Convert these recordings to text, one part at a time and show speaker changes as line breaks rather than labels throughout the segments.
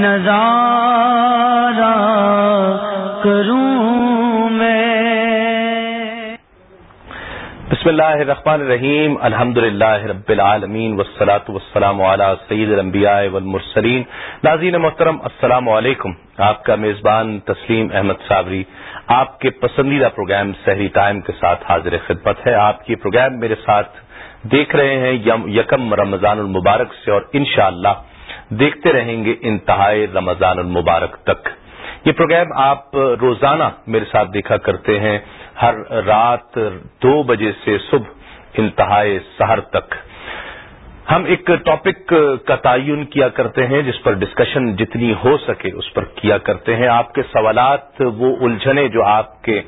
نظارہ کروں میں۔
بسم اللہ الرحمن الرحیم الحمد للہ رب العالمین وسلاۃ وسلام علی سعید الانبیاء والمرسلین۔ ناظرین محترم، السلام علیکم۔ آپ کا میزبان تسلیم احمد صابری، آپ کے پسندیدہ پروگرام سحری ٹائم کے ساتھ حاضر خدمت ہے۔ آپ کی پروگرام میرے ساتھ دیکھ رہے ہیں یکم رمضان المبارک سے اور انشاءاللہ دیکھتے رہیں گے انتہائی رمضان المبارک تک۔ یہ پروگرام آپ روزانہ میرے ساتھ دیکھا کرتے ہیں۔ ہر رات دو بجے سے صبح انتہائی سہر تک۔ ہم ایک ٹاپک کا تعین کیا کرتے ہیں، جس پر ڈسکشن جتنی ہو سکے اس پر کیا کرتے ہیں۔ آپ کے سوالات وہ الجھنے جو آپ کے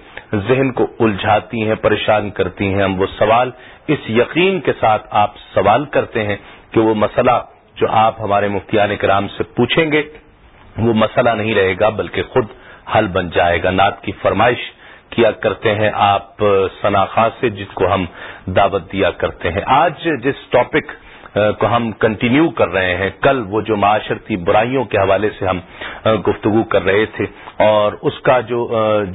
ذہن کو الجھاتی ہیں، پریشان کرتی ہیں۔ ہم وہ سوال اس یقین کے ساتھ آپ سوال کرتے ہیں کہ وہ مسئلہ جو آپ ہمارے مفتیان کرام سے پوچھیں گے، وہ مسئلہ نہیں رہے گا، بلکہ خود حل بن جائے گا۔ نعت کی فرمائش کیا کرتے ہیں آپ سناخا سے، جس کو ہم دعوت دیا کرتے ہیں۔ آج جس ٹاپک کو ہم کنٹینیو کر رہے ہیں، کل وہ جو معاشرتی برائیوں کے حوالے سے ہم گفتگو کر رہے تھے، اور اس کا جو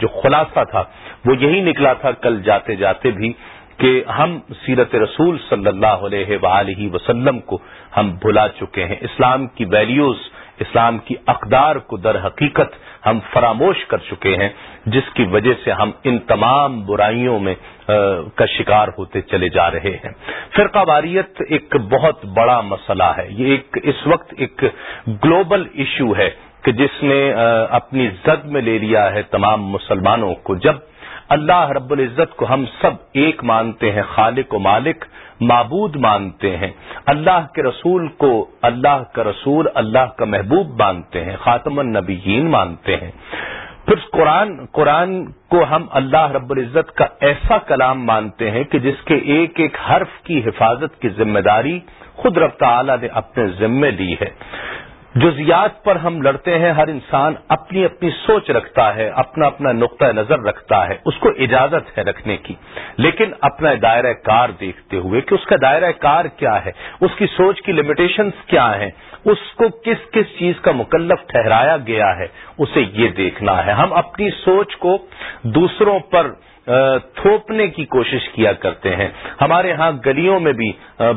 جو خلاصہ تھا، وہ یہی نکلا تھا، کل جاتے جاتے بھی کہ ہم سیرت رسول صلی اللہ علیہ وآلہ وسلم کو ہم بھلا چکے ہیں۔ اسلام کی ویلیوز اسلام کی اقدار کو در حقیقت ہم فراموش کر چکے ہیں، جس کی وجہ سے ہم ان تمام برائیوں میں کا شکار ہوتے چلے جا رہے ہیں۔ فرقہ واریت ایک بہت بڑا مسئلہ ہے۔ یہ ایک، اس وقت ایک گلوبل ایشو ہے کہ جس نے اپنی زد میں لے لیا ہے تمام مسلمانوں کو۔ جب اللہ رب العزت کو ہم سب ایک مانتے ہیں، خالق و مالک، معبود مانتے ہیں۔ اللہ کے رسول کو اللہ کا رسول، اللہ کا محبوب مانتے ہیں، خاتم النبیین مانتے ہیں۔ پھر قرآن قرآن کو ہم اللہ رب العزت کا ایسا کلام مانتے ہیں کہ جس کے ایک ایک حرف کی حفاظت کی ذمہ داری خود رب تعالی نے اپنے ذمے لی ہے۔ جزیات پر ہم لڑتے ہیں، ہر انسان اپنی اپنی سوچ رکھتا ہے، اپنا اپنا نقطۂ نظر رکھتا ہے، اس کو اجازت ہے رکھنے کی۔ لیکن اپنا دائرہ کار دیکھتے ہوئے کہ اس کا دائرہ کار کیا ہے، اس کی سوچ کی لمیٹیشنز کیا ہیں، اس کو کس کس چیز کا مکلف ٹھہرایا گیا ہے، اسے یہ دیکھنا ہے۔ ہم اپنی سوچ کو دوسروں پر تھوپنے کی کوشش کیا کرتے ہیں۔ ہمارے ہاں گلیوں میں بھی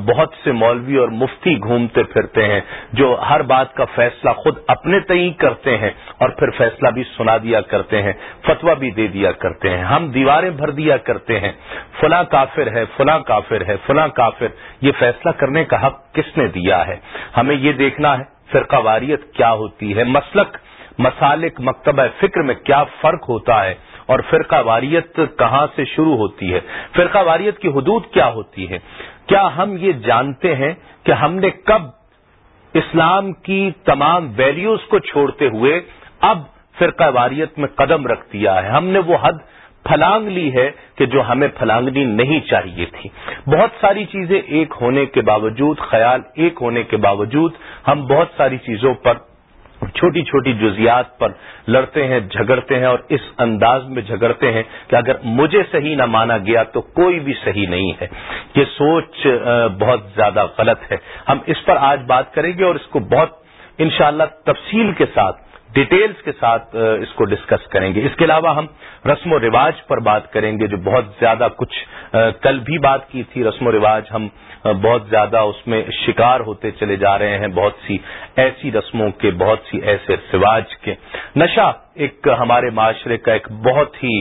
بہت سے مولوی اور مفتی گھومتے پھرتے ہیں، جو ہر بات کا فیصلہ خود اپنے تئیں کرتے ہیں اور پھر فیصلہ بھی سنا دیا کرتے ہیں فتوا بھی دے دیا کرتے ہیں۔ ہم دیواریں بھر دیا کرتے ہیں، فلاں کافر ہے، فلاں کافر ہے، فلاں کافر۔ یہ فیصلہ کرنے کا حق کس نے دیا ہے؟ ہمیں یہ دیکھنا ہے، فرقہ واریت کیا ہوتی ہے؟ مسلک، مسالک، مکتبہ فکر میں کیا فرق ہوتا ہے؟ اور فرقہ واریت کہاں سے شروع ہوتی ہے؟ فرقہ واریت کی حدود کیا ہوتی ہے کیا ہم یہ جانتے ہیں کہ ہم نے کب اسلام کی تمام ویلیوز کو چھوڑتے ہوئے اب فرقہ واریت میں قدم رکھ دیا ہے؟ ہم نے وہ حد پھلانگ لی ہے کہ جو ہمیں پھلانگنی نہیں چاہیے تھی۔ بہت ساری چیزیں ایک ہونے کے باوجود، خیال ایک ہونے کے باوجود ہم بہت ساری چیزوں پر چھوٹی چھوٹی جزیات پر لڑتے ہیں، جھگڑتے ہیں اور اس انداز میں جھگڑتے ہیں کہ اگر مجھے صحیح نہ مانا گیا تو کوئی بھی صحیح نہیں ہے۔ یہ سوچ بہت زیادہ غلط ہے۔ ہم اس پر آج بات کریں گے اور اس کو بہت انشاءاللہ تفصیل کے ساتھ ڈیٹیلز کے ساتھ اس کو ڈسکس کریں گے۔ اس کے علاوہ ہم رسم و رواج پر بات کریں گے جو بہت زیادہ کچھ کل بھی بات کی تھی۔ رسم و رواج ہم بہت زیادہ اس میں شکار ہوتے چلے جا رہے ہیں۔ بہت سی ایسی رسموں کے، بہت سی ایسے رواج کے۔ نشہ ایک ہمارے معاشرے کا ایک بہت ہی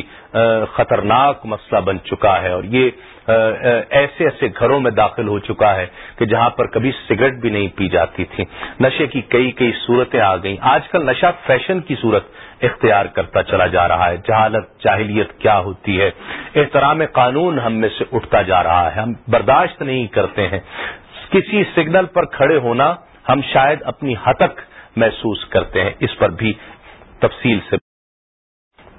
خطرناک مسئلہ بن چکا ہے اور یہ ایسے ایسے گھروں میں داخل ہو چکا ہے کہ جہاں پر کبھی سگریٹ بھی نہیں پی جاتی تھی۔ نشے کی کئی کئی صورتیں آ گئیں۔ آج کل نشہ فیشن کی صورت اختیار کرتا چلا جا رہا ہے۔ جہالت، جاہلیت کیا ہوتی ہے؟ احترام قانون ہم میں سے اٹھتا جا رہا ہے۔ ہم برداشت نہیں کرتے ہیں۔ کسی سگنل پر کھڑے ہونا ہم شاید اپنی ہتک محسوس کرتے ہیں۔ اس پر بھی تفصیل سے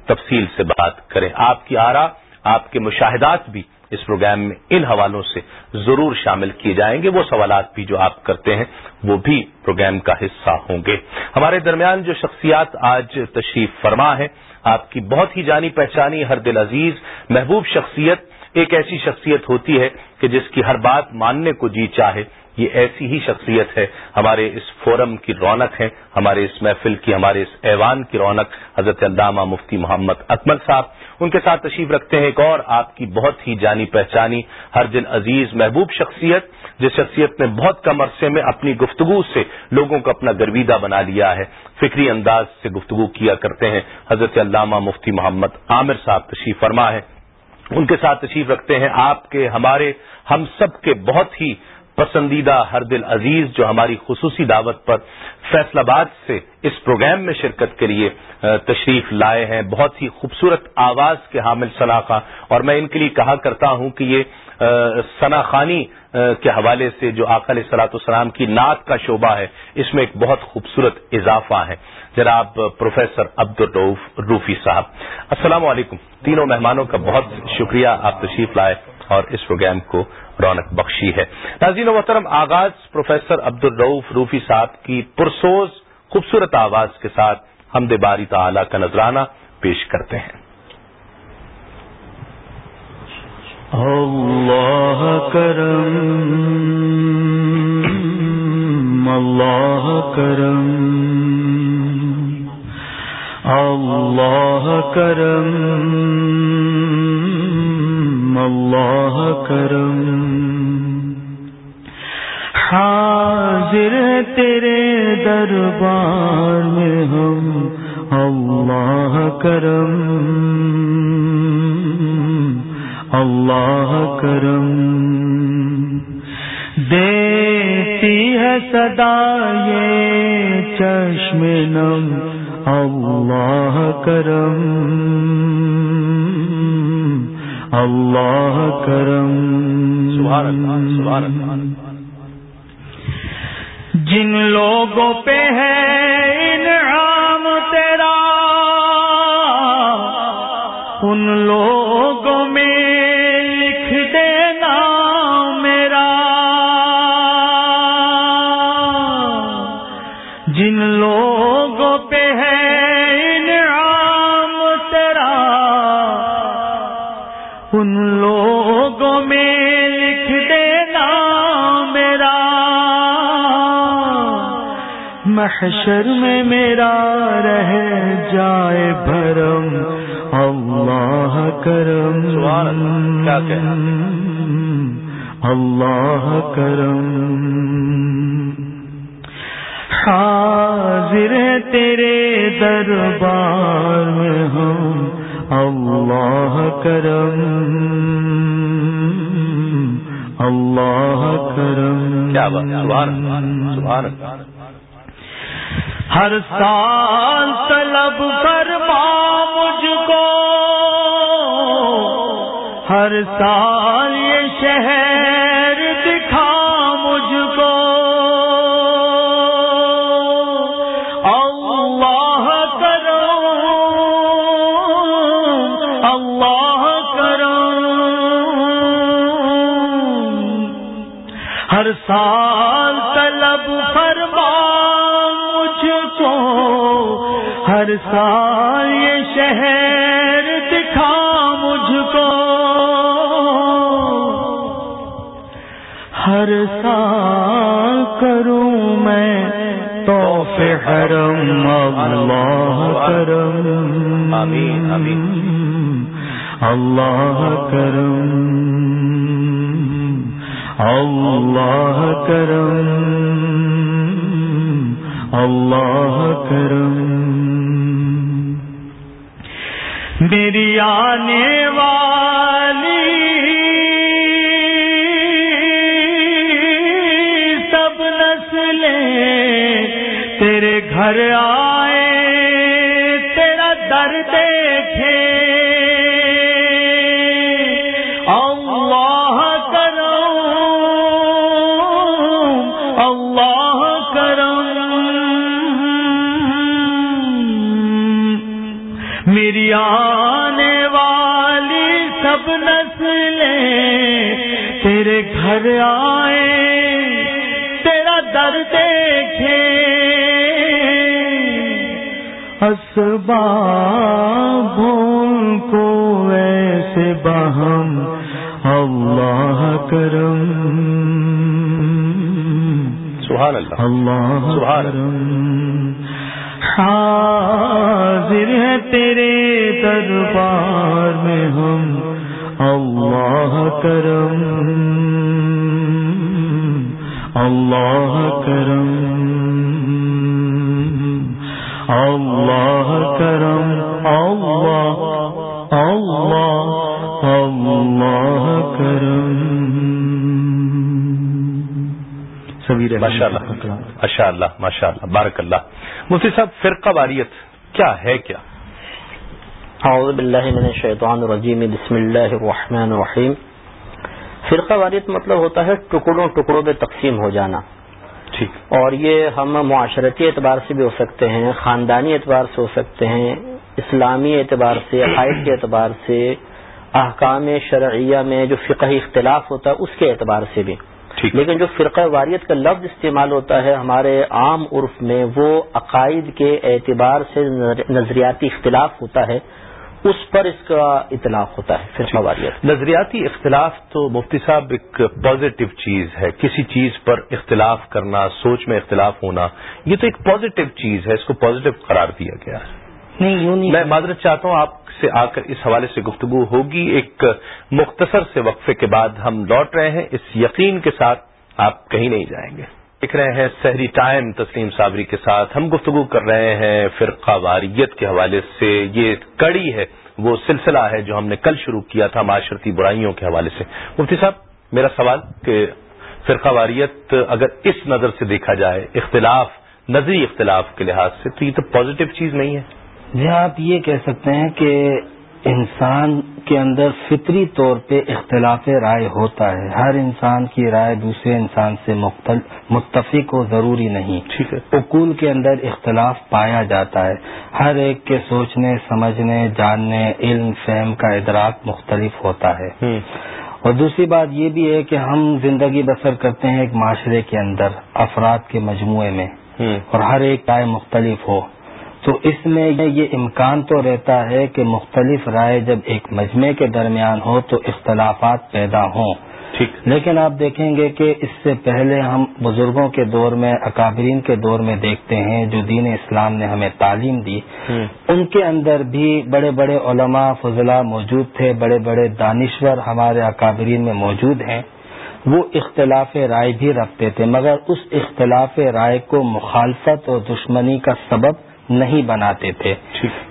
تفصیل سے بات کریں۔ آپ کی آرا، آپ کے مشاہدات بھی اس پروگرام میں ان حوالوں سے ضرور شامل کیے جائیں گے۔ وہ سوالات بھی جو آپ کرتے ہیں، وہ بھی پروگرام کا حصہ ہوں گے۔ ہمارے درمیان جو شخصیات آج تشریف فرما ہے آپ کی بہت ہی جانی پہچانی ہر دل عزیز محبوب شخصیت ایک ایسی شخصیت ہوتی ہے کہ جس کی ہر بات ماننے کو جی چاہے۔ یہ ایسی ہی شخصیت ہے، ہمارے اس فورم کی رونق ہے، ہمارے اس محفل کی، ہمارے اس ایوان کی رونق، حضرت علامہ مفتی محمد اکمل صاحب۔ ان کے ساتھ تشریف رکھتے ہیں ایک اور، آپ کی بہت ہی جانی پہچانی، ہر دن عزیز محبوب شخصیت، جس شخصیت نے بہت کم عرصے میں اپنی گفتگو سے لوگوں کو اپنا گرویدہ بنا لیا ہے۔ فکری انداز سے گفتگو کیا کرتے ہیں۔ حضرت علامہ مفتی محمد عامر صاحب تشریف فرما ہے۔ ان کے ساتھ تشریف رکھتے ہیں آپ کے، ہمارے، ہم سب کے بہت ہی پسندیدہ ہر دل عزیز جو ہماری خصوصی دعوت پر فیصلہ آباد سے اس پروگرام میں شرکت کے لیے تشریف لائے ہیں۔ بہت ہی خوبصورت آواز کے حامل صلاح اور میں ان کے لیے کہا کرتا ہوں کہ یہ ثنا خانی کے حوالے سے جو آخل سلاۃ السلام کی نعت کا شعبہ ہے، اس میں ایک بہت خوبصورت اضافہ ہے۔ جناب پروفیسر عبد الروف روفی صاحب، السلام علیکم۔ تینوں مہمانوں کا بہت شکریہ، آپ تشریف لائے۔ اور اس پروگرام کو رونق بخشی ہے۔ ناظرین و محترم، آغاز پروفیسر عبد الروف روفی صاحب کی پرسوز، خوبصورت آواز کے ساتھ حمد باری تعالی کا نذرانہ پیش کرتے ہیں۔
اللہ کرم اللہ کرم اللہ کرم اللہ کرم حاضر تیرے دربار میں ہم اللہ کرم اللہ کرم دیتی ہے صدا یہ چشم نم اللہ کرم اللہ کرم. جن لوگوں پہ ہے انعام تیرا ان لوگوں میں محشر میں میرا رہ جائے بھرم اللہ کرم۔ اللہ کرم۔ حاضر تیرے دربار میں ہم اللہ کرم۔ اللہ کرم۔ ہر سال طلب فرما مجھ کو۔ ہر سال یہ شہر دکھا مجھ کو۔ ہر سال سال کروں میں تو حرم اللہ کرم۔ اللہ کرم۔ اللہ کرم۔ اللہ کرم۔ میری آنے والی نسلیں تیرے گھر آئے تیرا در دیکھے۔ اسباب کو ایسے بہم اللہ کرم۔
سبحان اللہ۔
اللہ
سبحان
کرم۔ حاضر ہے تیرے دربار میں ہم اللہ کرم اللہ کرم اللہ کرم، اللہ اللہ اللہ کرم. سبیر
ماشاء اللہ ماشاء اللہ ماشاء اللہ بارک اللہ۔ مفتی صاحب، فرقہ واریت کیا ہے کیا؟
اعوذ باللہ من الشیطان الرجیم بسم اللہ الرحمن الرحیم فرقہ واریت مطلب ہوتا ہے ٹکڑوں ٹکڑوں میں تقسیم ہو جانا۔
ٹھیک۔
اور یہ ہم معاشرتی اعتبار سے بھی ہو سکتے ہیں خاندانی اعتبار سے ہو سکتے ہیں اسلامی اعتبار سے عقائد کے اعتبار سے احکام شرعیہ میں جو فقہی اختلاف ہوتا ہے اس کے اعتبار سے بھی۔ لیکن جو فرقہ واریت کا لفظ استعمال ہوتا ہے ہمارے عام عرف میں وہ عقائد کے اعتبار سے نظریاتی اختلاف ہوتا ہے۔ اس پر اس کا اطلاق ہوتا ہے فرقہ واریت۔
نظریاتی اختلاف تو مفتی صاحب ایک پازیٹو چیز ہے کسی چیز پر اختلاف کرنا سوچ میں اختلاف ہونا یہ تو ایک پازیٹو چیز ہے اس کو پازیٹو قرار دیا گیا ہے۔
نہیں یوں
میں معذرت چاہتا ہوں آپ سے آ کر اس حوالے سے گفتگو ہوگی۔ ایک مختصر سے وقفے کے بعد ہم لوٹ رہے ہیں اس یقین کے ساتھ آپ کہیں نہیں جائیں گے۔ دیکھ رہے ہیں سحری ٹائم تسلیم صابری کے ساتھ۔ ہم گفتگو کر رہے ہیں فرقہ واریت کے حوالے سے۔ یہ کڑی ہے، وہ سلسلہ ہے جو ہم نے کل شروع کیا تھا معاشرتی برائیوں کے حوالے سے۔ مفتی صاحب، میرا سوال کہ فرقہ واریت اگر اس نظر سے دیکھا جائے، اختلاف، نظری اختلاف کے لحاظ سے، تو یہ تو پازیٹو چیز نہیں ہے۔
جی آپ یہ کہہ سکتے ہیں کہ انسان کے اندر فطری طور پہ اختلاف رائے ہوتا ہے۔ ہر انسان کی رائے دوسرے انسان سے متفق و ضروری نہیں۔ اقول کے اندر اختلاف پایا جاتا ہے۔ ہر ایک کے سوچنے سمجھنے جاننے علم فہم کا ادراک مختلف ہوتا ہے۔ اور دوسری بات یہ بھی ہے کہ ہم زندگی بسر کرتے ہیں ایک معاشرے کے اندر افراد کے مجموعے میں۔ اور ہر ایک رائے مختلف ہو۔ تو اس میں یہ امکان تو رہتا ہے کہ مختلف رائے جب ایک مجمع کے درمیان ہو تو اختلافات پیدا ہوں۔ لیکن آپ دیکھیں گے کہ اس سے پہلے ہم بزرگوں کے دور میں اکابرین کے دور میں دیکھتے ہیں جو دین اسلام نے ہمیں تعلیم دی۔ ان کے اندر بھی بڑے بڑے علماء فضلہ موجود تھے بڑے بڑے دانشور ہمارے اکابرین میں موجود ہیں۔ وہ اختلاف رائے بھی رکھتے تھے مگر اس اختلاف رائے کو مخالفت اور دشمنی کا سبب نہیں بناتے تھے۔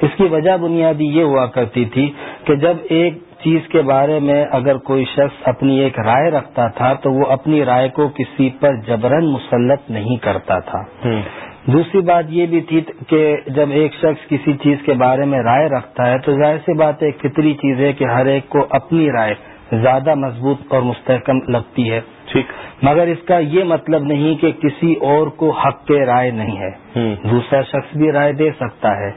اس کی وجہ بنیادی یہ ہوا کرتی تھی کہ جب ایک چیز کے بارے میں اگر کوئی شخص اپنی ایک رائے رکھتا تھا تو وہ اپنی رائے کو کسی پر جبرن مسلط نہیں کرتا تھا۔ دوسری بات یہ بھی تھی کہ جب ایک شخص کسی چیز کے بارے میں رائے رکھتا ہے تو ظاہر سی بات ایک فطری چیز ہے کہ ہر ایک کو اپنی رائے زیادہ مضبوط اور مستحکم لگتی ہے۔
ٹھیک۔
مگر اس کا یہ مطلب نہیں کہ کسی اور کو حق کے رائے نہیں ہے۔ دوسرا شخص بھی رائے دے سکتا ہے۔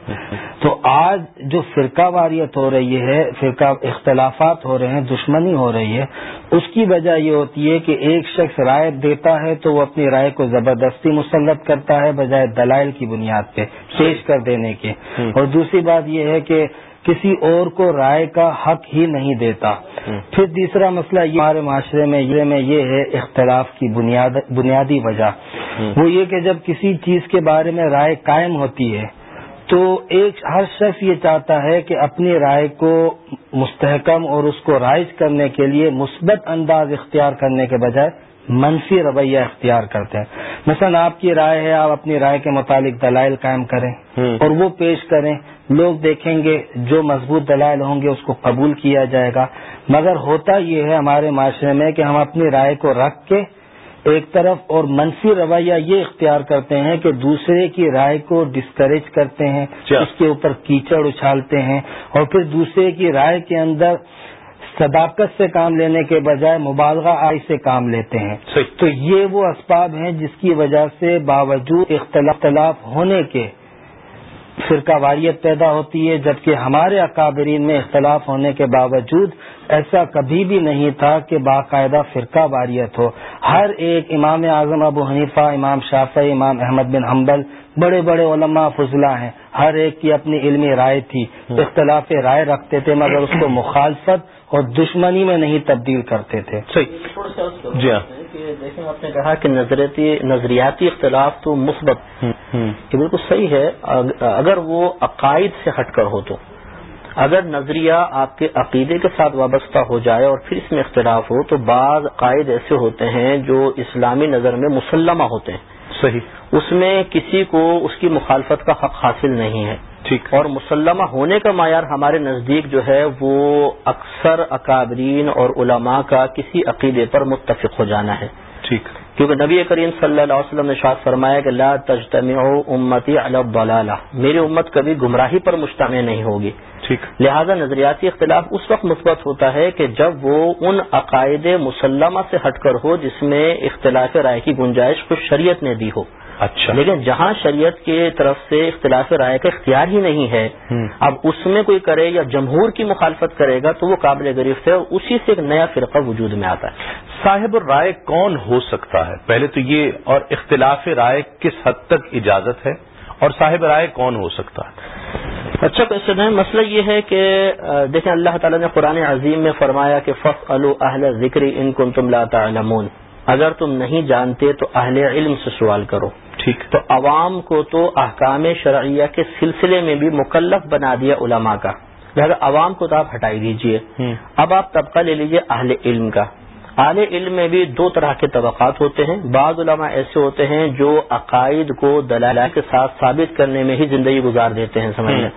تو آج جو فرقہ واریت ہو رہی ہے فرقہ اختلافات ہو رہے ہیں دشمنی ہو رہی ہے اس کی وجہ یہ ہوتی ہے کہ ایک شخص رائے دیتا ہے تو وہ اپنی رائے کو زبردستی مسلط کرتا ہے بجائے دلائل کی بنیاد پہ پیش کر دینے کے۔ اور دوسری بات یہ ہے کہ کسی اور کو رائے کا حق ہی نہیں دیتا۔ پھر تیسرا مسئلہ یہ ہمارے معاشرے میں یہ میں یہ ہے اختلاف کی بنیاد بنیادی وجہ۔ وہ یہ کہ جب کسی چیز کے بارے میں رائے قائم ہوتی ہے تو ایک ہر شخص یہ چاہتا ہے کہ اپنی رائے کو مستحکم اور اس کو رائج کرنے کے لیے مثبت انداز اختیار کرنے کے بجائے منفی رویہ اختیار کرتے ہیں۔ مثلا آپ کی رائے ہے آپ اپنی رائے کے متعلق دلائل قائم کریں اور وہ پیش کریں۔ لوگ دیکھیں گے جو مضبوط دلائل ہوں گے اس کو قبول کیا جائے گا۔ مگر ہوتا یہ ہے ہمارے معاشرے میں کہ ہم اپنی رائے کو رکھ کے ایک طرف اور منفی رویہ یہ اختیار کرتے ہیں کہ دوسرے کی رائے کو ڈسکریج کرتے ہیں اس کے اوپر کیچڑ اچھالتے ہیں اور پھر دوسرے کی رائے کے اندر صداقت سے کام لینے کے بجائے مبالغہ آئی سے کام لیتے ہیں۔ تو یہ وہ اسباب ہیں جس کی وجہ سے باوجود اختلاف ہونے کے فرقہ واریت پیدا ہوتی ہے جبکہ ہمارے اکابرین میں اختلاف ہونے کے باوجود ایسا کبھی بھی نہیں تھا کہ باقاعدہ فرقہ واریت ہو۔ ہر ایک امام اعظم ابو حنیفہ امام شافع امام احمد بن حنبل بڑے بڑے علماء فضلہ ہیں۔ ہر ایک کی اپنی علمی رائے تھی اختلاف رائے رکھتے تھے مگر اس کو مخالفت اور دشمنی میں نہیں تبدیل کرتے تھے۔
صحیح۔ جی ہاں۔
دیکھیں آپ نے کہا کہ نظریاتی نظریاتی اختلاف تو مثبت یہ بالکل صحیح ہے۔ اگر وہ عقائد سے ہٹ کر ہو تو۔ اگر نظریہ آپ کے عقیدے کے ساتھ وابستہ ہو جائے اور پھر اس میں اختلاف ہو تو بعض عقائد ایسے ہوتے ہیں جو اسلامی نظر میں مسلمہ ہوتے ہیں۔
صحیح۔
اس میں کسی کو اس کی مخالفت کا حق حاصل نہیں ہے۔
ٹھیک
اور مسلمہ ہونے کا معیار ہمارے نزدیک جو ہے وہ اکثر اکابرین اور علماء کا کسی عقیدے پر متفق ہو جانا ہے۔
ٹھیک۔
کیونکہ نبی کریم صلی اللہ علیہ وسلم نے شاد فرمایا کہ لا تجتمع امتی علی الضلالہ میری امت کبھی گمراہی پر مجتمع نہیں ہوگی۔
ٹھیک۔
لہذا نظریاتی اختلاف اس وقت مثبت ہوتا ہے کہ جب وہ ان عقائد مسلمہ سے ہٹ کر ہو جس میں اختلاف رائے کی گنجائش کو شریعت نے دی ہو۔
اچھا۔
لیکن جہاں شریعت کی طرف سے اختلاف رائے کا اختیار ہی نہیں ہے اب اس میں کوئی کرے یا جمہور کی مخالفت کرے گا تو وہ قابل گرفت ہے اسی سے ایک نیا فرقہ وجود میں آتا ہے۔
صاحب رائے کون ہو سکتا ہے؟ پہلے تو یہ اور اختلاف رائے کس حد تک اجازت ہے؟ اور صاحب رائے کون ہو سکتا ہے؟
اچھا کوشچن ہے مسئلہ یہ ہے کہ دیکھیں اللہ تعالیٰ نے قرآن عظیم میں فرمایا کہ فخ اہل ذکری ان کن تم تعلمون۔ اگر تم نہیں جانتے تو اہل علم سے سوال کرو۔
ٹھیک۔
تو عوام کو تو احکام شرعیہ کے سلسلے میں بھی مکلف بنا دیا علماء کا۔ لہٰذا عوام کو تو آپ ہٹائی دیجیے۔ اب آپ طبقہ لے لیجیے اہل علم کا۔ اہل علم میں بھی دو طرح کے طبقات ہوتے ہیں۔ بعض علماء ایسے ہوتے ہیں جو عقائد کو دلال کے ساتھ ثابت کرنے میں ہی زندگی گزار دیتے ہیں سمجھ لیں۔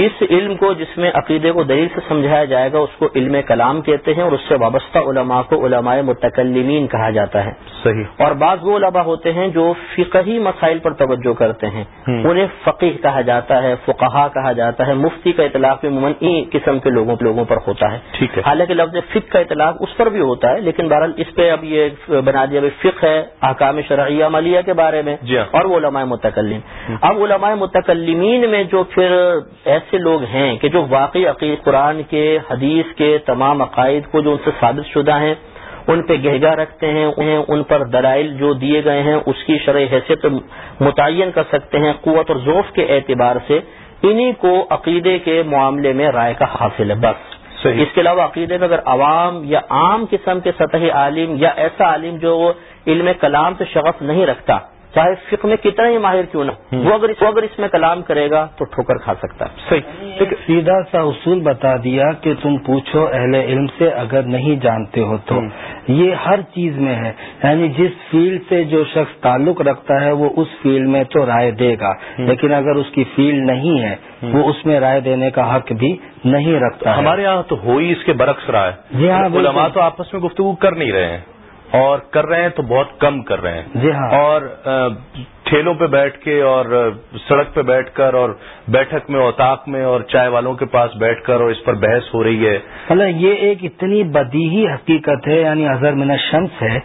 اس علم کو جس میں عقیدے کو دلیل سے سمجھایا جائے گا اس کو علم کلام کہتے ہیں اور اس سے وابستہ علماء کو علماء متکلمین کہا جاتا ہے۔
صحیح۔
اور بعض وہ علماء ہوتے ہیں جو فقہی مسائل پر توجہ کرتے ہیں۔ انہیں فقیح کہا جاتا ہے فقہا کہا جاتا ہے۔ مفتی کا اطلاق بھی عموماً قسم کے لوگوں لوگوں پر ہوتا ہے۔
ٹھیک ہے۔
حالانکہ لفظ فک کا اطلاق اس پر بھی ہوتا ہے لیکن بہرحال اس پہ اب یہ بنا دیا فک ہے احکام شرعیہ عملیہ کے بارے میں۔
جی
اور وہ علماء متکلم۔ اب علماء متکلمین میں جو پھر ایسے لوگ ہیں کہ جو واقعی عقید قرآن کے حدیث کے تمام عقائد کو جو ان سے ثابت شدہ ہیں ان پہ گہگا رکھتے ہیں انہیں ان پر دلائل جو دیے گئے ہیں اس کی شرح حیثیت متعین کر سکتے ہیں قوت اور ذوف کے اعتبار سے انہی کو عقیدے کے معاملے میں رائے کا حاصل ہے بس۔
صحیح۔
اس کے علاوہ عقیدے میں اگر عوام یا عام قسم کے سطحی عالم یا ایسا عالم جو علم کلام سے شغف نہیں رکھتا چاہے فقہ میں کتنا ہی ماہر کیوں نہ وہ اگر وہ اگر اس میں کلام کرے گا تو ٹھوکر کھا سکتا ہے۔
صحیح۔
ایک سیدھا سا اصول بتا دیا کہ تم پوچھو اہل علم سے اگر نہیں جانتے ہو تو۔ یہ ہر چیز میں ہے۔ یعنی جس فیلڈ سے جو شخص تعلق رکھتا ہے وہ اس فیلڈ میں تو رائے دے گا۔ لیکن اگر اس کی فیلڈ نہیں ہے وہ اس میں رائے دینے کا حق بھی نہیں رکھتا
ہمارے یہاں تو ہو ہی اس کے برعکس رہا ہے
جی ہاں
علماء تو آپس میں گفتگو کر نہیں رہے ہیں۔ اور کر رہے ہیں تو بہت کم کر رہے ہیں
جی ہاں۔
اور ٹھیلوں پہ بیٹھ کے اور سڑک پہ بیٹھ کر اور بیٹھک میں اوتاق میں اور چائے والوں کے پاس بیٹھ کر اور اس پر بحث ہو رہی ہے۔
مطلب یہ ایک اتنی بدیہی حقیقت ہے یعنی اظہر من شمس ہے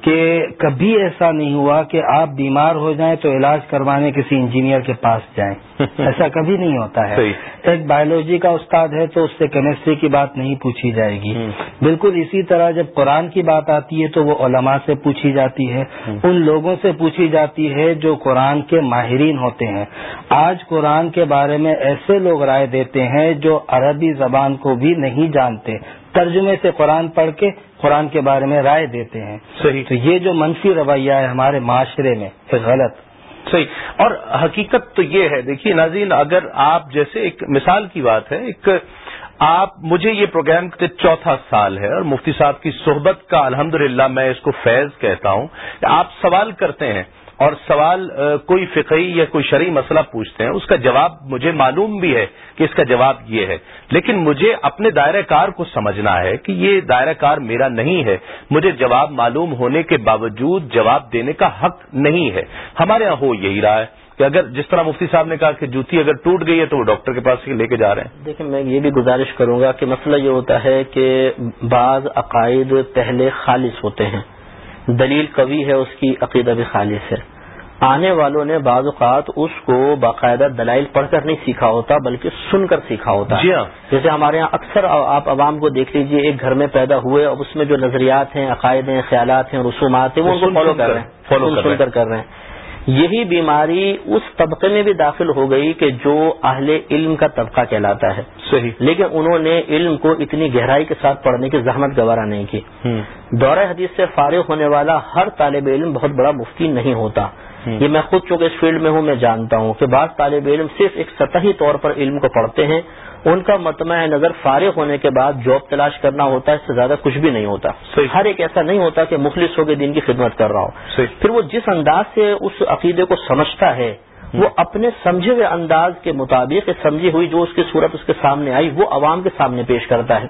کہ کبھی ایسا نہیں ہوا کہ آپ بیمار ہو جائیں تو علاج کروانے کسی انجینئر کے پاس جائیں۔ ایسا کبھی نہیں ہوتا ہے۔ ایک بایولوجی کا استاد ہے تو اس سے کیمسٹری کی بات نہیں پوچھی جائے گی۔ بالکل اسی طرح جب قرآن کی بات آتی ہے تو وہ علماء سے پوچھی جاتی ہے۔ ان لوگوں سے پوچھی جاتی ہے جو قرآن کے ماہرین ہوتے ہیں۔ آج قرآن کے بارے میں ایسے لوگ رائے دیتے ہیں جو عربی زبان کو بھی نہیں جانتے۔ ترجمے سے قرآن پڑھ کے قرآن کے بارے میں رائے دیتے ہیں۔
صحیح۔
تو یہ جو منفی رویہ ہے ہمارے معاشرے میں غلط۔
صحیح۔ اور حقیقت تو یہ ہے دیکھیے ناظرین اگر آپ جیسے ایک مثال کی بات ہے ایک آپ مجھے یہ پروگرام چوتھا سال ہے اور مفتی صاحب کی صحبت کا الحمدللہ میں اس کو فیض کہتا ہوں۔ کہ آپ سوال کرتے ہیں اور سوال کوئی فقہی یا کوئی شرعی مسئلہ پوچھتے ہیں، اس کا جواب مجھے معلوم بھی ہے کہ اس کا جواب یہ ہے۔ لیکن مجھے اپنے دائرہ کار کو سمجھنا ہے کہ یہ دائرہ کار میرا نہیں ہے۔ مجھے جواب معلوم ہونے کے باوجود جواب دینے کا حق نہیں ہے۔ ہمارے یہاں ہو یہی رہا ہے کہ اگر جس طرح مفتی صاحب نے کہا کہ جوتی اگر ٹوٹ گئی ہے تو وہ ڈاکٹر کے پاس لے کے جا رہے ہیں۔
دیکھیں، میں یہ بھی گزارش کروں گا کہ مسئلہ یہ ہوتا ہے کہ بعض عقائد پہلے خالص ہوتے ہیں۔ دلیل قوی ہے اس کی عقیدہ بھی خالص ہے۔ آنے والوں نے بعض اوقات اس کو باقاعدہ دلائل پڑھ کر نہیں سیکھا ہوتا بلکہ سن کر سیکھا ہوتا
جی ہاں۔
جیسے ہمارے یہاں اکثر آپ عوام کو دیکھ لیجیے ایک گھر میں پیدا ہوئے اور اس میں جو نظریات ہیں عقائد ہیں خیالات ہیں رسومات ہیں وہ ان کو فالو کر رہے ہیں۔
فالو
سن کر کر رہے ہیں۔ یہی بیماری اس طبقے میں بھی داخل ہو گئی کہ جو اہل علم کا طبقہ کہلاتا ہے۔
صحیح۔
لیکن انہوں نے علم کو اتنی گہرائی کے ساتھ پڑھنے کی زحمت گوارا نہیں کی۔ دورہ حدیث سے فارغ ہونے والا ہر طالب علم بہت بڑا مفتی نہیں ہوتا۔ یہ میں خود چونکہ اس فیلڈ میں ہوں میں جانتا ہوں کہ بعض طالب علم صرف ایک سطحی طور پر علم کو پڑھتے ہیں ان کا متمع نظر فارغ ہونے کے بعد جاب تلاش کرنا ہوتا ہے اس سے زیادہ کچھ بھی نہیں ہوتا۔ ہر ایک ایسا نہیں ہوتا کہ مخلص ہو کے دن کی خدمت کر رہا ہو۔ پھر وہ جس انداز سے اس عقیدے کو سمجھتا ہے وہ اپنے سمجھے ہوئے انداز کے مطابق سمجھی ہوئی جو اس کی صورت اس کے سامنے آئی وہ عوام کے سامنے پیش کرتا ہے۔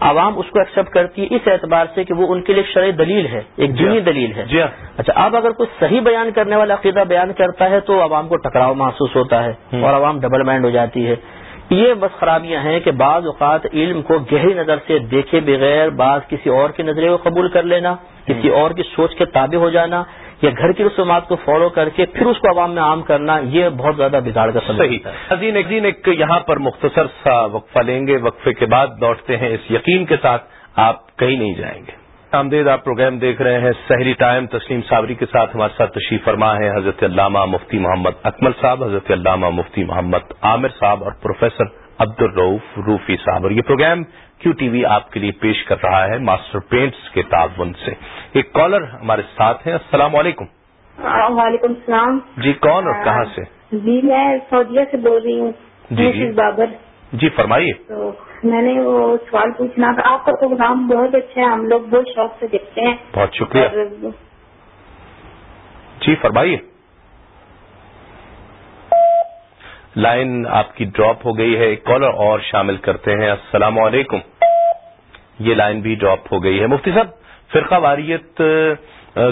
عوام اس کو ایکسپٹ کرتی ہے اس اعتبار سے کہ وہ ان کے لیے شرع دلیل ہے ایک دینی دلیل ہے۔
جی ہاں۔
اچھا اب اگر کوئی صحیح بیان کرنے والا عقیدہ بیان کرتا ہے تو عوام کو ٹکراؤ محسوس ہوتا ہے اور عوام ڈبل مائنڈ ہو جاتی ہے۔ یہ بس خرابیاں ہیں کہ بعض اوقات علم کو گہری نظر سے دیکھے بغیر بعض کسی اور کے نظریے کو قبول کر لینا کسی اور کی سوچ کے تابع ہو جانا یا گھر کی رسومات کو فالو کر کے پھر اس کو عوام میں عام کرنا یہ بہت زیادہ بگاڑ کا
صحیح۔ عظیم ایک دن ایک یہاں پر مختصر سا وقفہ لیں گے۔ وقفے کے بعد لوٹتے ہیں۔ اس یقین کے ساتھ آپ کہیں نہیں جائیں گے۔ آمدید آپ پروگرام دیکھ رہے ہیں سحری ٹائم تسلیم صابری کے ساتھ ہمارے ساتھ تشریف فرما ہے حضرت علامہ مفتی محمد اکمل صاحب حضرت علامہ مفتی محمد عامر صاحب اور پروفیسر عبد الروف روفی صاحب۔ اور یہ پروگرام کیو ٹی وی آپ کے لیے پیش کر رہا ہے ماسٹر پینٹس کے تعاون سے۔ ایک کالر ہمارے ساتھ ہیں۔ السلام علیکم۔
وعلیکم السلام۔
جی کون اور کہاں سے؟
جی میں سعودیہ سے بول رہی ہوں
جی جی۔
بابر۔
جی فرمائیے۔
میں نے وہ سوال پوچھنا تھا۔ آپ کا پروگرام بہت اچھا ہے ہم لوگ بہت شوق سے دیکھتے ہیں۔
بہت شکریہ۔ جی فرمائیے۔ لائن آپ کی ڈراپ ہو گئی ہے ایک کالر اور شامل کرتے ہیں۔ السلام علیکم۔ یہ لائن بھی ڈراپ ہو گئی ہے۔ مفتی صاحب فرقہ واریت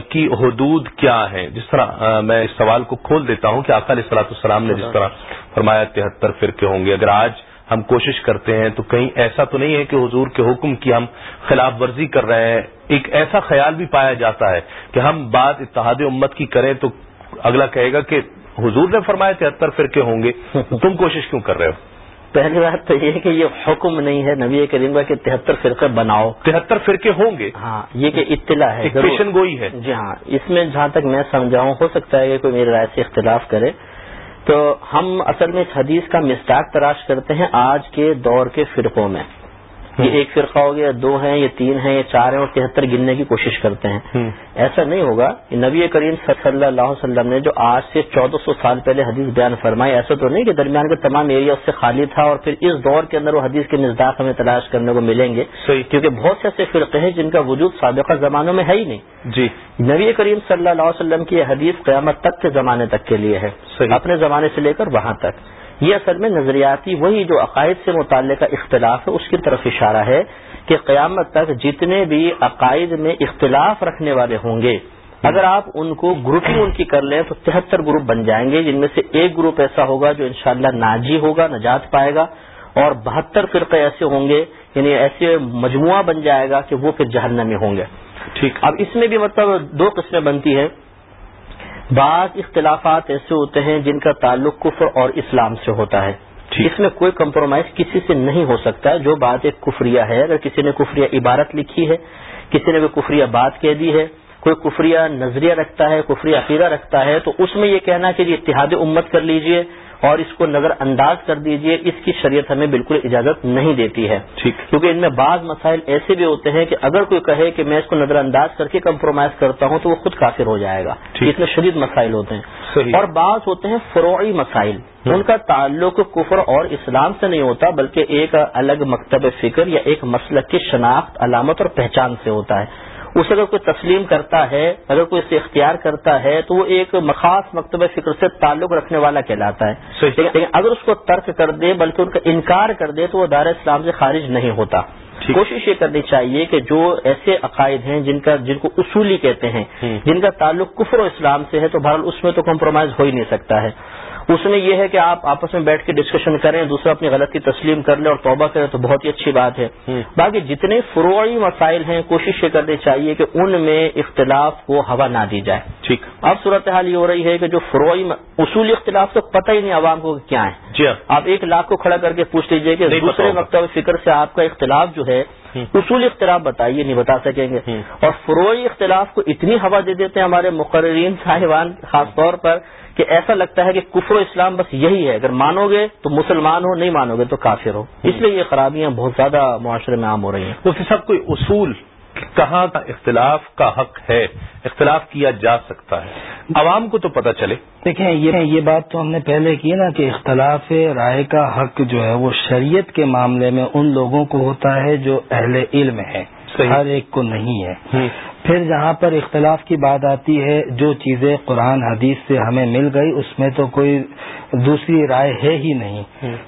کی حدود کیا ہیں؟ جس طرح میں اس سوال کو کھول دیتا ہوں کہ علیہ صلاح السلام نے جس طرح فرمایا تہتر فرقے ہوں گے۔ اگر آج ہم کوشش کرتے ہیں تو کہیں ایسا تو نہیں ہے کہ حضور کے حکم کی ہم خلاف ورزی کر رہے ہیں۔ ایک ایسا خیال بھی پایا جاتا ہے کہ ہم بات اتحاد امت کی کریں تو اگلا کہے گا کہ حضور نے فرمایا تہتر فرقے ہوں گے۔ تم کوشش کیوں کر رہے ہو؟
پہلی بات تو یہ کہ یہ حکم نہیں ہے نبی کریم کا کہ تہتر فرقے بناؤ۔
تہتر فرقے ہوں گے؟
ہاں یہ کہ اطلاع ہے
گوئی ہے۔
جی ہاں اس میں جہاں تک میں سمجھاؤں ہو سکتا ہے کہ کوئی میری رائے سے اختلاف کرے۔ تو ہم اصل میں اس حدیث کا مستاق تلاش کرتے ہیں آج کے دور کے فرقوں میں۔ یہ ایک فرقہ ہو گیا دو ہیں یہ تین ہیں یہ چار ہیں اور تہتر گننے کی کوشش کرتے ہیں۔ ایسا نہیں ہوگا نبی کریم صلی اللہ علیہ وسلم نے جو آج سے چودہ سو سال پہلے حدیث بیان فرمائی ایسا تو نہیں کہ درمیان کے تمام ایریا اس سے خالی تھا اور پھر اس دور کے اندر وہ حدیث کے مزداق ہمیں تلاش کرنے کو ملیں گے۔ کیونکہ بہت سے ایسے فرقے ہیں جن کا وجود سابقہ زمانوں میں ہے ہی نہیں۔
جی۔
نبی کریم صلی اللہ علیہ وسلم کی یہ حدیث قیامت تک کے زمانے تک کے لیے ہے۔ اپنے زمانے سے لے کر وہاں تک۔ یہ اصل میں نظریاتی وہی جو عقائد سے متعلقہ اختلاف ہے اس کی طرف اشارہ ہے کہ قیامت تک جتنے بھی عقائد میں اختلاف رکھنے والے ہوں گے اگر آپ ان کو گروپنگ ان کی کر لیں تو تہتر گروپ بن جائیں گے جن میں سے ایک گروپ ایسا ہوگا جو انشاءاللہ ناجی ہوگا نجات پائے گا اور بہتر فرقے ایسے ہوں گے یعنی ایسے مجموعہ بن جائے گا کہ وہ پھر جہنمی میں ہوں گے۔ ٹھیک۔ اب اس میں بھی مطلب دو قسمیں بنتی ہیں۔ بعض اختلافات ایسے ہوتے ہیں جن کا تعلق کفر اور اسلام سے ہوتا ہے۔ اس میں کوئی کمپرومائز کسی سے نہیں ہو سکتا جو بات ایک کفریہ ہے اگر کسی نے کفریہ عبارت لکھی ہے کسی نے کوئی کفریہ بات کہہ دی ہے کوئی کفریہ نظریہ رکھتا ہے کفری عقیدہ رکھتا ہے تو اس میں یہ کہنا کہ یہ اتحاد امت کر لیجیے۔ اور اس کو نظر انداز کر دیجیے اس کی شریعت ہمیں بالکل اجازت نہیں دیتی ہے۔ کیونکہ ان میں بعض مسائل ایسے بھی ہوتے ہیں کہ اگر کوئی کہے کہ میں اس کو نظر انداز کر کے کمپرومائز کرتا ہوں تو وہ خود کافر ہو جائے گا۔ اس میں شدید مسائل ہوتے ہیں۔ اور بعض ہوتے ہیں فروعی مسائل۔ ان کا تعلق کفر اور اسلام سے نہیں ہوتا بلکہ ایک الگ مکتب فکر یا ایک مسلک کی شناخت علامت اور پہچان سے ہوتا ہے۔ اسے اگر کوئی تسلیم کرتا ہے اگر کوئی اسے اختیار کرتا ہے تو وہ ایک مخاص مکتبہ فکر سے تعلق رکھنے والا کہلاتا ہے۔ لیکن اگر اس کو ترک کر دے بلکہ ان کا انکار کر دے تو وہ دار اسلام سے خارج نہیں ہوتا۔ کوشش یہ کرنی چاہیے کہ جو ایسے عقائد ہیں جن کا جن کو اصولی کہتے ہیں جن کا تعلق کفر و اسلام سے ہے تو بہرحال اس میں تو کمپرومائز ہو ہی نہیں سکتا ہے۔ اس میں یہ ہے کہ آپ آپس میں بیٹھ کے ڈسکشن کریں دوسرا اپنی غلطی تسلیم کر لیں اور توبہ کریں تو بہت ہی اچھی بات ہے۔ باقی جتنے فروعی مسائل ہیں کوشش یہ کرنی چاہیے کہ ان میں اختلاف کو ہوا نہ دی جائے۔
ٹھیک۔
اب صورتحال یہ ہو رہی ہے کہ جو فروعی اصولی اختلاف تو پتہ ہی نہیں عوام کو کیا ہے
جی ہاں۔
آپ ایک لاکھ کو کھڑا کر کے پوچھ لیجیے کہ دوسرے مکتب فکر سے آپ کا اختلاف جو ہے اصول اختلاف بتائیے نہیں بتا سکیں گے۔ اور فروئی اختلاف کو اتنی ہوا دے دیتے ہیں ہمارے مقررین صاحبان خاص طور پر کہ ایسا لگتا ہے کہ کفر و اسلام بس یہی ہے۔ اگر مانو گے تو مسلمان ہو نہیں مانو گے تو کافر ہو۔ اس لیے یہ خرابیاں بہت زیادہ معاشرے میں عام ہو رہی ہیں۔
تو صاحب کوئی اصول کہاں کا اختلاف کا حق ہے؟ اختلاف کیا جا سکتا ہے؟ عوام کو تو پتہ چلے۔
دیکھیں یہ یہ بات تو ہم نے پہلے کی نا کہ اختلاف رائے کا حق جو ہے وہ شریعت کے معاملے میں ان لوگوں کو ہوتا ہے جو اہل علم ہے ہر ایک کو نہیں ہے۔ پھر جہاں پر اختلاف کی بات آتی ہے جو چیزیں قرآن حدیث سے ہمیں مل گئی اس میں تو کوئی دوسری رائے ہے ہی نہیں۔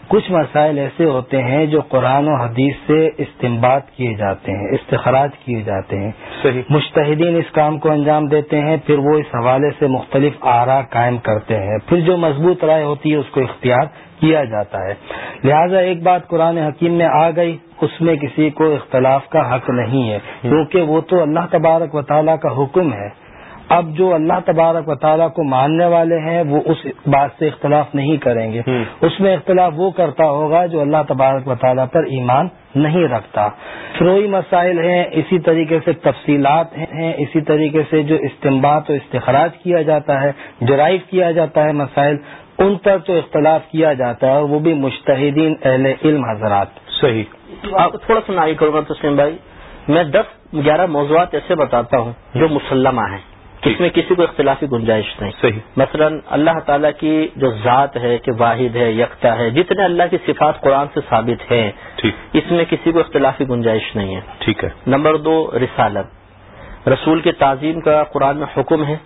کچھ مسائل ایسے ہوتے ہیں جو قرآن و حدیث سے استعمال کیے جاتے ہیں استخراج کیے جاتے ہیں۔
صحیح۔
مشتحدین اس کام کو انجام دیتے ہیں پھر وہ اس حوالے سے مختلف آرا قائم کرتے ہیں۔ پھر جو مضبوط رائے ہوتی ہے اس کو اختیار کیا جاتا ہے۔ لہذا ایک بات قرآن حکیم میں آ گئی اس میں کسی کو اختلاف کا حق نہیں ہے کیونکہ وہ تو اللہ تبارک و تعالیٰ کا حکم ہے۔ اب جو اللہ تبارک و تعالیٰ کو ماننے والے ہیں وہ اس بات سے اختلاف نہیں کریں گے۔ اس میں اختلاف وہ کرتا ہوگا جو اللہ تبارک و تعالیٰ پر ایمان نہیں رکھتا۔ فروئی مسائل ہیں اسی طریقے سے تفصیلات ہیں اسی طریقے سے جو استعمال و استخراج کیا جاتا ہے ڈرائیو کیا جاتا ہے مسائل ان پر تو اختلاف کیا جاتا ہے اور وہ بھی مشتحدین اہل علم حضرات۔
صحیح۔
آپ تھوڑا سا نائی کروں گا تسلیم بھائی۔ میں دس گیارہ موضوعات ایسے بتاتا ہوں جو مسلمہ ہیں۔ اس میں کسی کو اختلافی گنجائش نہیں۔
صحیح۔
مثلا اللہ تعالیٰ کی جو ذات ہے کہ واحد ہے یکتا ہے جتنے اللہ کی صفات قرآن سے ثابت ہیں
ٹھیک۔
اس میں کسی کو اختلافی گنجائش نہیں ہے۔
ٹھیک ہے۔
نمبر دو رسالت۔ رسول کے تعظیم کا قرآن میں حکم ہے۔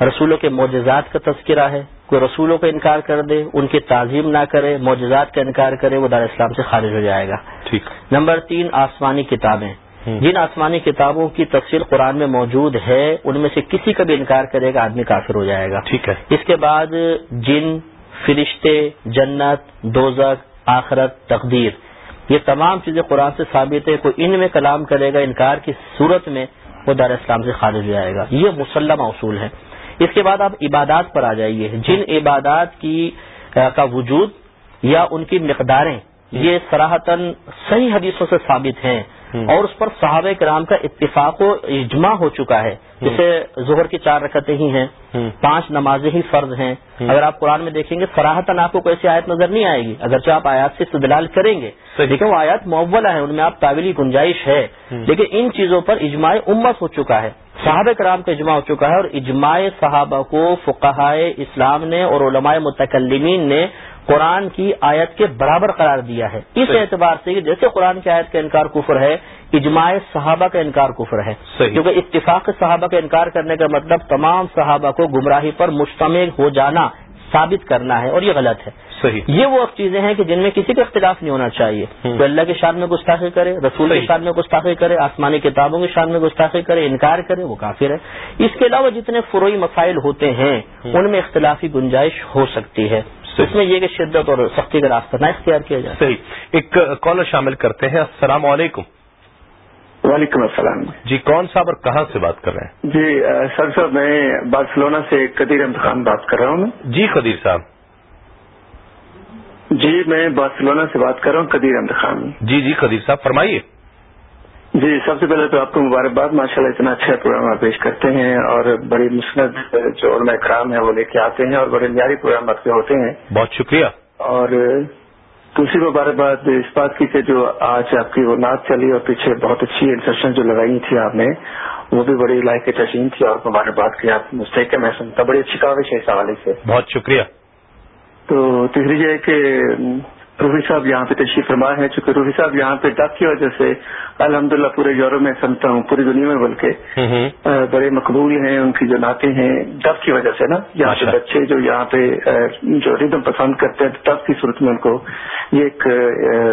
رسولوں کے معجزات کا تذکرہ ہے۔ کوئی رسولوں کا انکار کر دے ان کی تعظیم نہ کرے معجزات کا انکار کرے وہ دار اسلام سے خارج ہو جائے گا۔
ٹھیک۔
نمبر تین آسمانی کتابیں۔ جن آسمانی کتابوں کی تفصیل قرآن میں موجود ہے ان میں سے کسی کا بھی انکار کرے گا آدمی کافر ہو جائے گا۔
ٹھیک ہے۔
اس کے بعد جن فرشتے جنت دوزک آخرت تقدیر یہ تمام چیزیں قرآن سے ثابت ہے کوئی ان میں کلام کرے گا انکار کی صورت میں وہ دار اسلام سے خارج ہو جائے گا۔ یہ مسلمہ اصول ہے۔ اس کے بعد آپ عبادات پر آ جائیے۔ جن عبادات کی کا وجود یا ان کی مقداریں یہ سراہتاً صحیح حدیثوں سے ثابت ہیں۔ اور اس پر صحابہ کرام کا اتفاق و اجماع ہو چکا ہے۔ جیسے ظہر کی چار رکعتیں ہی ہیں۔ پانچ نمازیں ہی فرض ہیں۔ اگر آپ قرآن میں دیکھیں گے سراہتاً آپ کو کوئی ایسی آیت نظر نہیں آئے گی۔ اگرچہ آپ آیات سے استدلال کریں گے لیکن وہ آیات معولہ ہیں ان میں آپ قابلی گنجائش ہے۔ لیکن ان چیزوں پر اجماع امت ہو چکا ہے۔ صحابہ کرام کا اجماع ہو چکا ہے اور اجماع صحابہ کو فقہائے اسلام نے اور علماء متکلمین نے قرآن کی آیت کے برابر قرار دیا ہے۔ اس اعتبار سے کہ جیسے قرآن کی آیت کا انکار کفر ہے اجماع صحابہ کا انکار کفر ہے۔ کیونکہ اتفاق صحابہ کا انکار کرنے کا مطلب تمام صحابہ کو گمراہی پر مشتمل ہو جانا ثابت کرنا ہے اور یہ غلط ہے۔
صحیح.
یہ وہ چیزیں ہیں کہ جن میں کسی کا اختلاف نہیں ہونا چاہیے. تو اللہ کے شان میں گستاخی کرے رسول کی شان میں گستاخی کرے آسمانی کتابوں کی شان میں گستاخی کرے انکار کرے وہ کافر ہے. اس کے علاوہ جتنے فروئی مسائل ہوتے ہیں ان میں اختلافی گنجائش ہو سکتی ہے. اس میں یہ کہ شدت اور سختی کا راستہ نہ اختیار کیا جائے.
صحیح. ایک کالر شامل کرتے ہیں. السلام علیکم.
وعلیکم السلام.
جی کون صاحب اور کہاں سے بات کر رہے ہیں؟
جی سر صاحب میں بارسلونا سے قدیر احمد خان بات کر رہا ہوں
جی قدیر صاحب.
جی میں بارسلونا سے بات کر رہا ہوں قدیر احمد خان۔
جی جی قدیر صاحب فرمائیے۔
جی سب سے پہلے تو آپ کو مبارکباد ماشاء اللہ اتنا اچھا پروگرام آپ پیش کرتے ہیں اور بڑی مسند جو علماء کرام ہے وہ لے کے آتے ہیں اور بڑے معیاری پروگرام آپ کے ہوتے ہیں۔
بہت شکریہ۔
اور دوسری مبارکباد اس بات کی کہ جو آج آپ کی وہ نعت چلی اور پیچھے بہت اچھی انسرشن جو لگائی تھی آپ نے وہ بھی بڑی لائق تشین تھی اور مبارکباد کی آپ مستحق میں سنتا بڑی اچھی کاوش ہے اس حوالے سے۔
بہت شکریہ۔
تو تیسری یہ ہے کہ روحی صاحب یہاں پہ تشریف فرما ہے چونکہ روحی صاحب یہاں پہ ڈب کی وجہ سے الحمدللہ پورے یورپ میں سنتا ہوں پوری دنیا میں بلکہ بڑے مقبول ہیں ان کی جو نعتیں ہیں ڈب کی وجہ سے نا یہاں
اللہ۔
بچے جو یہاں پہ جو ریدم پسند کرتے ہیں ڈب کی صورت میں ان کو یہ ایک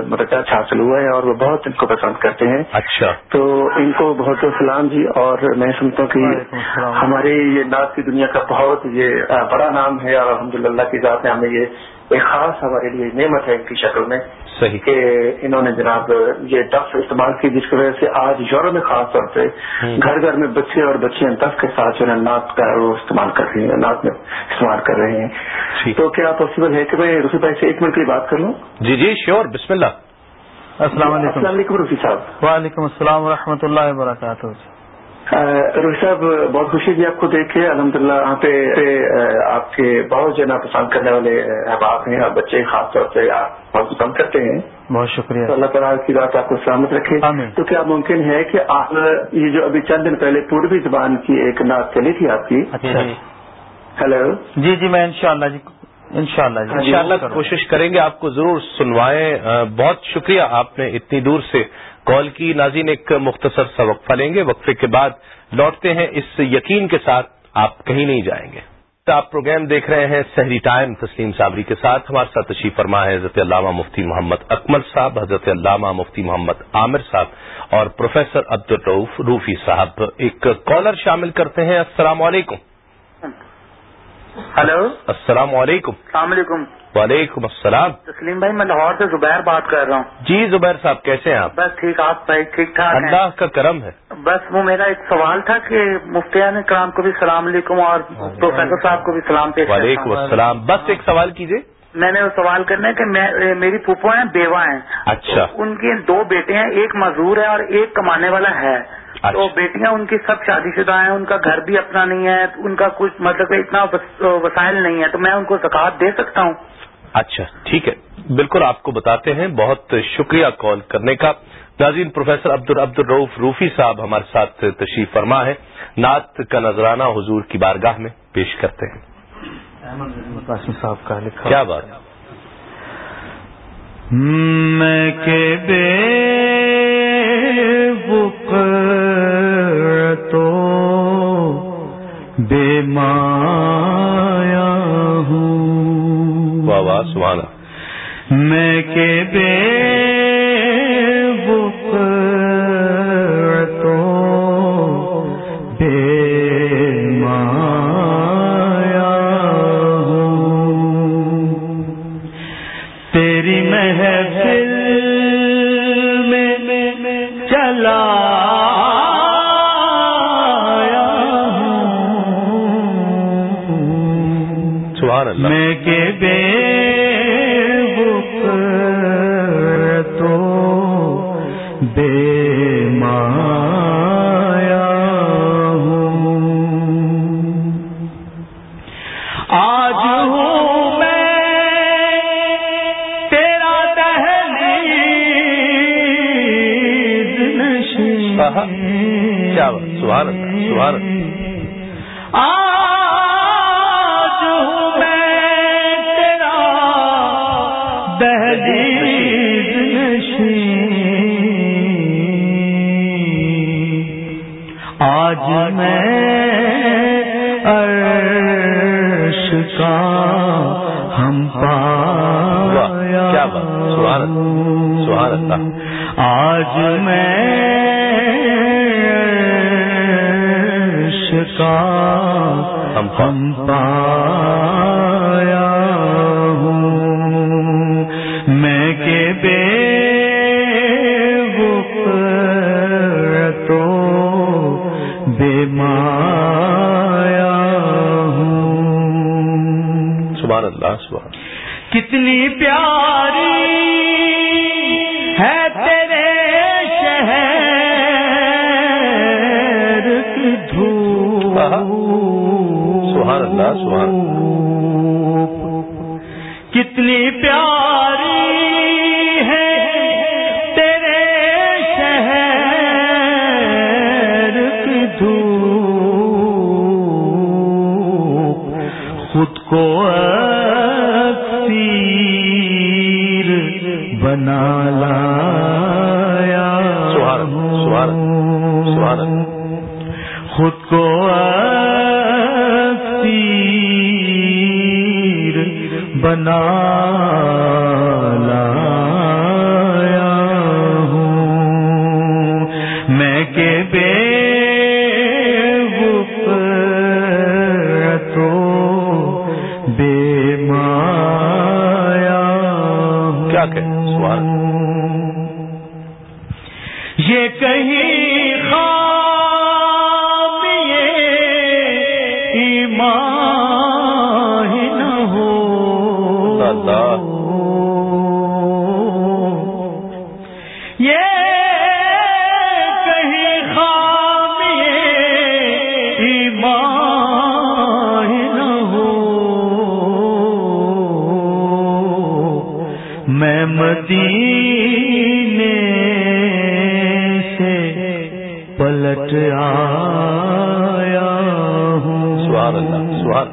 مطلب ٹچ حاصل ہوا ہے اور وہ بہت ان کو پسند کرتے ہیں
اچھا
تو ان کو بہت بہت سلام جی اور میں سمجھتا ہوں کہ۔ ہمارے یہ نعت کی دنیا کا بہت یہ بڑا نام ہے اور الحمد للہ کی ذات نے ہمیں یہ ایک خاص ہمارے لیے نعمت ہے ان کی شکل میں
صحیح۔
کہ انہوں نے جناب یہ ڈف استعمال کی جس کی وجہ سے آج یورپ میں خاص طور پہ۔ گھر گھر میں بچے اور بچیاں ڈف کے ساتھ جو ہے نعت کا وہ استعمال کر رہی ہیں نعت میں استعمال کر رہے ہیں۔
ٹھیک
تو کیا پاسبل ہے کہ میں رفی بھائی سے ایک منٹ کی بات کر لوں؟
جی جی شیور بسم اللہ۔
السلام علیکم۔
السلام علیکم رفی صاحب۔
وعلیکم السلام ورحمۃ اللہ وبرکاتہ۔
روہی صاحب بہت خوشی جی آپ کو دیکھ کے۔ الحمد للہ یہاں پہ آپ کے بہت جو ہے نا پسند کرنے والے احباب ہیں اور بچے خاص طور پہ آپ بہت پسند کرتے ہیں۔
بہت شکریہ۔
اللہ تعالیٰ کی بات آپ کو سلامت رکھے۔ تو کیا ممکن ہے کہ آپ یہ جو ابھی چند دن پہلے پوروی زبان کی ایک نعت چلی تھی آپ کی؟
اچھا
ہیلو۔
جی جی میں انشاءاللہ جی انشاءاللہ جی۔
انشاءاللہ کوشش کریں گے آپ کو ضرور سنوائیں۔ بہت شکریہ آپ نے اتنی دور سے کال کی ناظرین ایک مختصر سا وقفہ لیں گے۔ وقفے کے بعد لوٹتے ہیں۔ اس یقین کے ساتھ آپ کہیں نہیں جائیں گے۔ تو آپ پروگرام دیکھ رہے ہیں سحری ٹائم تسلیم صابری کے ساتھ۔ ہمارے ساتھ تشریف فرما ہے حضرت علامہ مفتی محمد اکمل صاحب حضرت علامہ مفتی محمد عامر صاحب اور پروفیسر عبد الروف روفی صاحب۔ ایک کالر شامل کرتے ہیں۔ السلام علیکم۔
ہلو۔
السلام علیکم۔
السلام علیکم۔
وعلیکم السلام.
تسلیم بھائی میں لاہور سے زبیر بات کر رہا ہوں۔
جی زبیر صاحب کیسے ہیں آپ؟
بس ٹھیک آپ بھائی ٹھیک ٹھاک
اللہ کا کرم ہے۔
بس وہ میرا ایک سوال تھا کہ مفتیان کرام کو بھی السلام علیکم اور پروفیسر صاحب کو بھی سلام پیش
وعلیکم السلام۔ بس ایک سوال کیجیے
میں نے وہ سوال کرنا ہے کہ میری پھوپھو ہیں بیوہ ہیں۔
اچھا۔
ان کے دو بیٹے ہیں ایک مزدور ہے اور ایک کمانے والا ہے۔ تو
اچھا۔
بیٹیاں ان کی سب شادی شدہ ہیں ان کا گھر بھی اپنا نہیں ہے ان کا کچھ مطلب اتنا وس- وسائل نہیں ہے تو میں ان کو زکوٰۃ دے سکتا ہوں؟
اچھا ٹھیک ہے۔ بالکل آپ کو بتاتے ہیں بہت شکریہ کال کرنے کا۔ ناظرین پروفیسر عبد الروف روفی صاحب ہمارے ساتھ تشریف فرما ہے۔ نعت کا نذرانہ حضور کی بارگاہ میں پیش کرتے ہیں۔
صاحب کا لکھا۔
کیا بات؟
میں کے بے تو بے
واہ واہ سبحان
میں کے بے
اللہ
آج ہوں میں تیرا دہلیز نشین۔ آج میں عرش کا ہم
واہ،
پایا
کیا بات، سبحان اللہ، سبحان اللہ۔
آج میں کا
ہم پا-
ہم پایا ہوں۔ میں کے بے تو بے مایا ہوں۔
سبحان اللہ سبحان
کتنی پیاری
سبحان
کتنی پیار
سبحان اللہ سبحان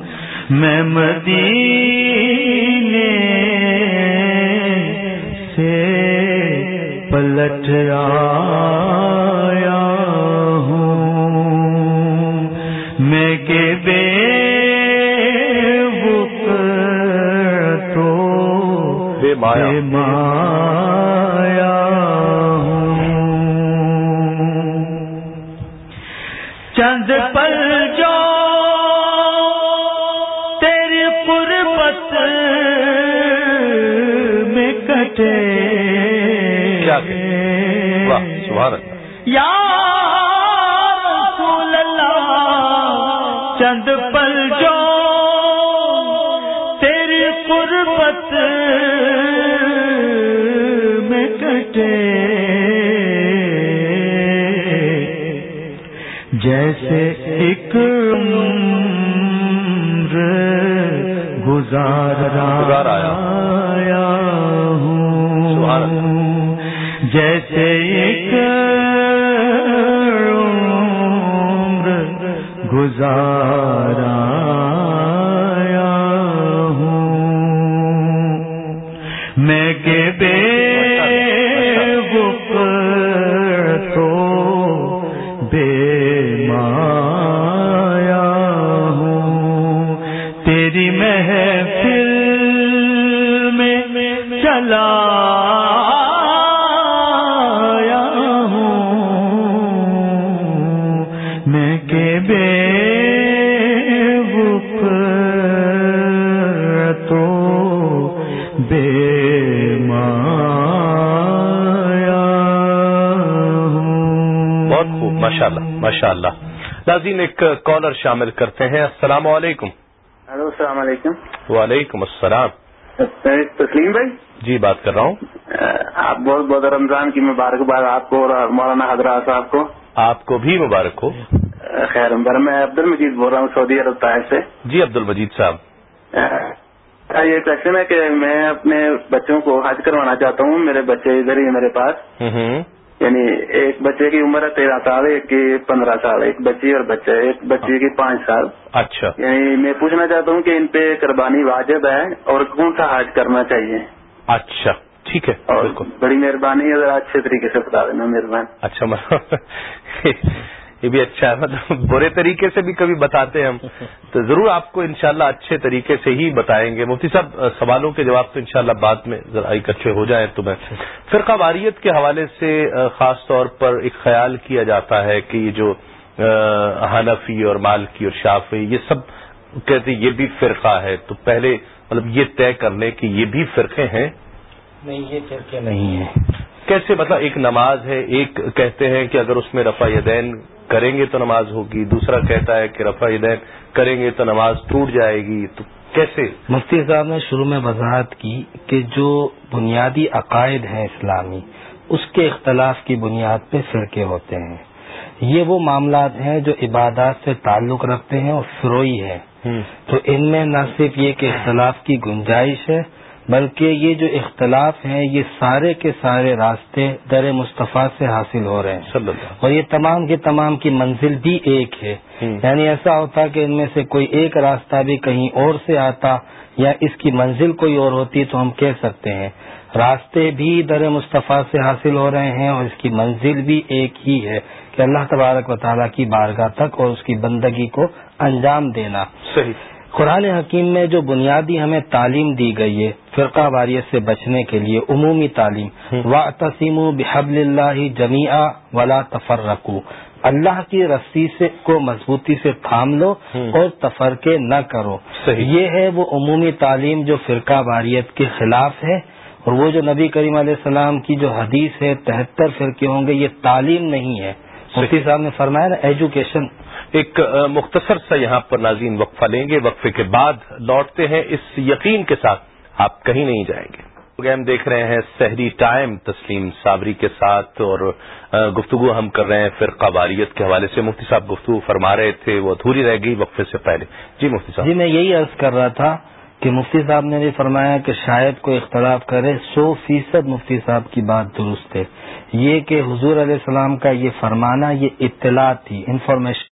میں مدینے سے پلٹ آیا ہوں۔ میں بے تو
بے مایا۔ کیا واہ سبحان اللہ۔
یا رسول اللہ چند پل جو تیری قربت میں کٹے۔ جیسے ایک گزارا
گزار آیا۔
جیسے ایک عمر گزارا
اللہ ماشاء اللہ ناظرین ایک کالر شامل کرتے ہیں۔ السلام علیکم۔
ہلو السلام علیکم۔
وعلیکم السلام۔
تسلیم بھائی۔
جی بات کر رہا ہوں۔
آپ بہت بہت رمضان کی مبارکباد آپ کو اور مولانا حضرات صاحب کو۔
آپ کو بھی مبارک ہو۔
خیر میں عبد المجید بول رہا ہوں سعودی عرب طائف سے۔
جی عبد المجید صاحب
یہ کوشچن ہے کہ میں اپنے بچوں کو حج کروانا چاہتا ہوں۔ میرے بچے ادھر ہی میرے پاس۔ یعنی ایک بچے کی عمر ہے تیرہ سال ایک کی پندرہ سال ایک بچی اور بچہ ایک بچی کی پانچ سال۔
اچھا۔
یعنی میں پوچھنا چاہتا ہوں کہ ان پہ قربانی واجب ہے اور کون سا حج کرنا چاہیے؟
اچھا ٹھیک ہے
اور
بالکل۔
بڑی مہربانی ہے ذرا اچھے طریقے سے بتا دینا مہربانی۔
اچھا مطلب۔ یہ بھی اچھا ہے۔ مطلب برے طریقے سے بھی کبھی بتاتے ہیں ہم۔ تو ضرور آپ کو انشاءاللہ اچھے طریقے سے ہی بتائیں گے۔ مفتی صاحب، سوالوں کے جواب تو انشاءاللہ بعد میں ذرا اکٹھے ہو جائیں تو میں فرقہ واریت کے حوالے سے خاص طور پر ایک خیال کیا جاتا ہے کہ یہ جو حنفی اور مالکی اور شافی یہ سب کہتے ہیں یہ بھی فرقہ ہے۔ تو پہلے مطلب یہ طے کر لیں کہ یہ بھی فرقے ہیں؟
نہیں، یہ فرقے نہیں ہیں۔
کیسے مطلب ایک نماز ہے ایک کہتے ہیں کہ اگر اس میں رفع یدین کریں گے تو نماز ہوگی دوسرا کہتا ہے کہ رفع یدین کریں گے تو نماز ٹوٹ جائے گی تو کیسے؟
مفتی صاحب نے شروع میں وضاحت کی کہ جو بنیادی عقائد ہیں اسلامی اس کے اختلاف کی بنیاد پہ فرقے ہوتے ہیں۔ یہ وہ معاملات ہیں جو عبادات سے تعلق رکھتے ہیں اور فروئی ہے تو ان میں نہ صرف یہ کہ اختلاف کی گنجائش ہے بلکہ یہ جو اختلاف ہیں یہ سارے کے سارے راستے در مصطفیٰ سے حاصل ہو رہے ہیں۔ اور یہ تمام کے تمام کی منزل بھی ایک ہے۔ یعنی ایسا ہوتا کہ ان میں سے کوئی ایک راستہ بھی کہیں اور سے آتا یا اس کی منزل کوئی اور ہوتی تو ہم کہہ سکتے ہیں۔ راستے بھی در مصطفیٰ سے حاصل ہو رہے ہیں اور اس کی منزل بھی ایک ہی ہے کہ اللہ تبارک و تعالیٰ کی بارگاہ تک اور اس کی بندگی کو انجام دینا۔
صحیح۔
قرآن حکیم میں جو بنیادی ہمیں تعلیم دی گئی ہے فرقہ واریت سے بچنے کے لیے عمومی تعلیم و تسیم بحب اللہ جمیع ولا تفر اللہ کی رسی سے کو مضبوطی سے تھام لو اور تفرقے نہ کرو۔
صحیح۔
یہ ہے وہ عمومی تعلیم جو فرقہ واریت کے خلاف ہے اور وہ جو نبی کریم علیہ السلام کی جو حدیث ہے تہتر فرقے ہوں گے یہ تعلیم نہیں ہے۔ مفتی صاحب نے فرمایا نا ایجوکیشن
ایک مختصر سا یہاں پر ناظرین وقفہ لیں گے۔ وقفے کے بعد لوٹتے ہیں اس یقین کے ساتھ۔ آپ کہیں نہیں جائیں گے۔ ہم دیکھ رہے ہیں سحری ٹائم تسلیم صابری کے ساتھ اور گفتگو ہم کر رہے ہیں فرقہ واریت کے حوالے سے۔ مفتی صاحب گفتگو فرما رہے تھے، وہ ادھوری رہ گئی وقفے سے پہلے۔ جی مفتی صاحب۔
جی میں یہی عرض کر رہا تھا کہ مفتی صاحب نے بھی فرمایا کہ شاید کوئی اختلاف کرے۔ سو فیصد مفتی صاحب کی بات درست ہے۔ یہ کہ حضور علیہ السلام کا یہ فرمانا، یہ اطلاع تھی، انفارمیشن۔